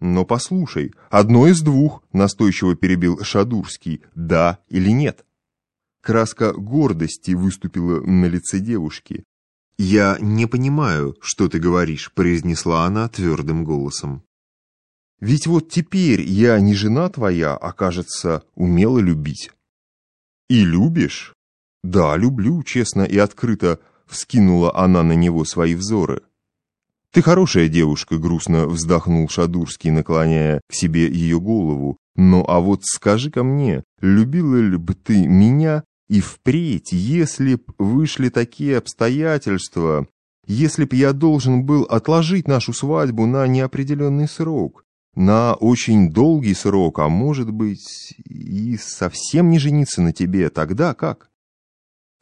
Но послушай, одно из двух, настойчиво перебил Шадурский, да или нет. Краска гордости выступила на лице девушки. «Я не понимаю, что ты говоришь», — произнесла она твердым голосом. «Ведь вот теперь я не жена твоя, а, кажется, умела любить». «И любишь?» «Да, люблю, честно и открыто», — вскинула она на него свои взоры. «Ты хорошая девушка», — грустно вздохнул Шадурский, наклоняя к себе ее голову. «Ну а вот скажи-ка мне, любила ли бы ты меня и впредь, если б вышли такие обстоятельства, если б я должен был отложить нашу свадьбу на неопределенный срок, на очень долгий срок, а может быть и совсем не жениться на тебе, тогда как?»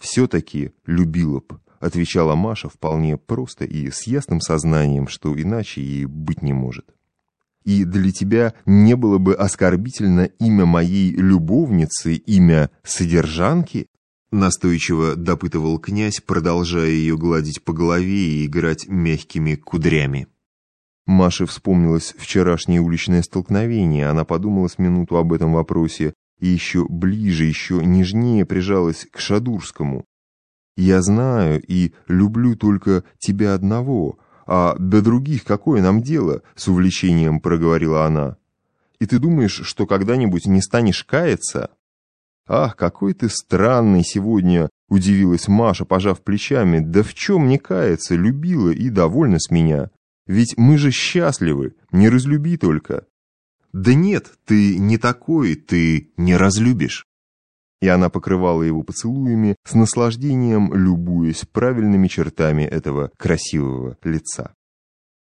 «Все-таки любила б», — отвечала Маша вполне просто и с ясным сознанием, что иначе ей быть не может. «И для тебя не было бы оскорбительно имя моей любовницы, имя содержанки?» Настойчиво допытывал князь, продолжая ее гладить по голове и играть мягкими кудрями. Маше вспомнилось вчерашнее уличное столкновение. Она подумала с минуту об этом вопросе и еще ближе, еще нежнее прижалась к Шадурскому. «Я знаю и люблю только тебя одного, а до других какое нам дело?» — с увлечением проговорила она. «И ты думаешь, что когда-нибудь не станешь каяться?» «Ах, какой ты странный сегодня!» — удивилась Маша, пожав плечами. «Да в чем не каяться? Любила и довольна с меня. Ведь мы же счастливы, не разлюби только». «Да нет, ты не такой, ты не разлюбишь». И она покрывала его поцелуями, с наслаждением любуясь правильными чертами этого красивого лица.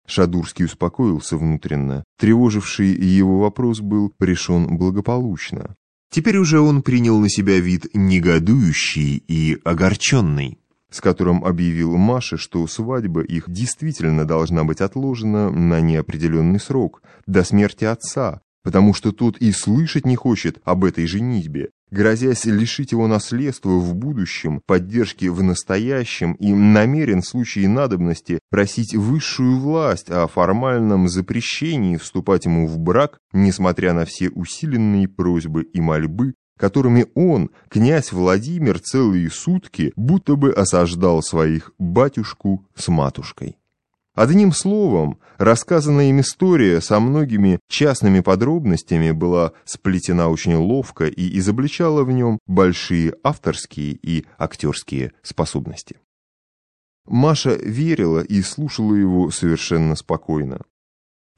Шадурский успокоился внутренно. Тревоживший его вопрос был решен благополучно. Теперь уже он принял на себя вид негодующий и огорченный с которым объявил Маше, что свадьба их действительно должна быть отложена на неопределенный срок, до смерти отца, потому что тот и слышать не хочет об этой женитьбе, грозясь лишить его наследства в будущем, поддержки в настоящем и намерен в случае надобности просить высшую власть о формальном запрещении вступать ему в брак, несмотря на все усиленные просьбы и мольбы которыми он, князь Владимир, целые сутки будто бы осаждал своих батюшку с матушкой. Одним словом, рассказанная им история со многими частными подробностями была сплетена очень ловко и изобличала в нем большие авторские и актерские способности. Маша верила и слушала его совершенно спокойно.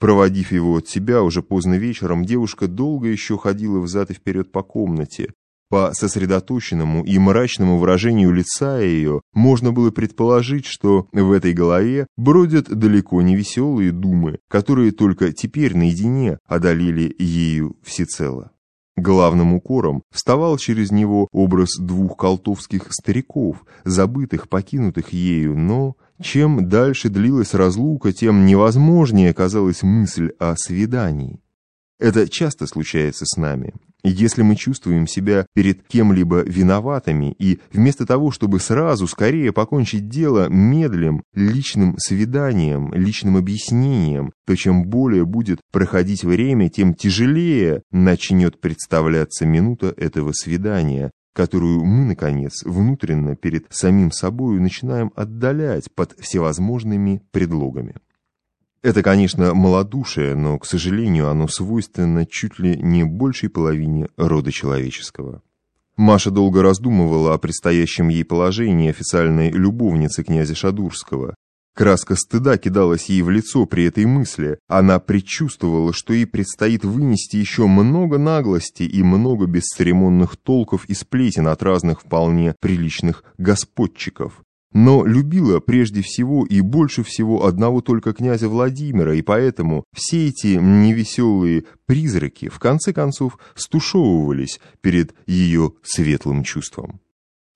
Проводив его от себя уже поздно вечером, девушка долго еще ходила взад и вперед по комнате. По сосредоточенному и мрачному выражению лица ее можно было предположить, что в этой голове бродят далеко не веселые думы, которые только теперь наедине одолели ею всецело. Главным укором вставал через него образ двух колтовских стариков, забытых, покинутых ею, но чем дальше длилась разлука, тем невозможнее казалась мысль о свидании. Это часто случается с нами. Если мы чувствуем себя перед кем-либо виноватыми и вместо того, чтобы сразу скорее покончить дело медлим, личным свиданием, личным объяснением, то чем более будет проходить время, тем тяжелее начнет представляться минута этого свидания, которую мы, наконец, внутренно перед самим собою начинаем отдалять под всевозможными предлогами. Это, конечно, малодушие, но, к сожалению, оно свойственно чуть ли не большей половине рода человеческого. Маша долго раздумывала о предстоящем ей положении официальной любовницы князя Шадурского, Краска стыда кидалась ей в лицо при этой мысли. Она предчувствовала, что ей предстоит вынести еще много наглости и много бесцеремонных толков и сплетен от разных вполне приличных господчиков. Но любила прежде всего и больше всего одного только князя Владимира, и поэтому все эти невеселые призраки в конце концов стушевывались перед ее светлым чувством.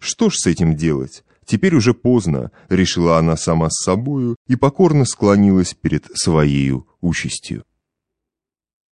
Что ж с этим делать? Теперь уже поздно, решила она сама с собою и покорно склонилась перед своей участью.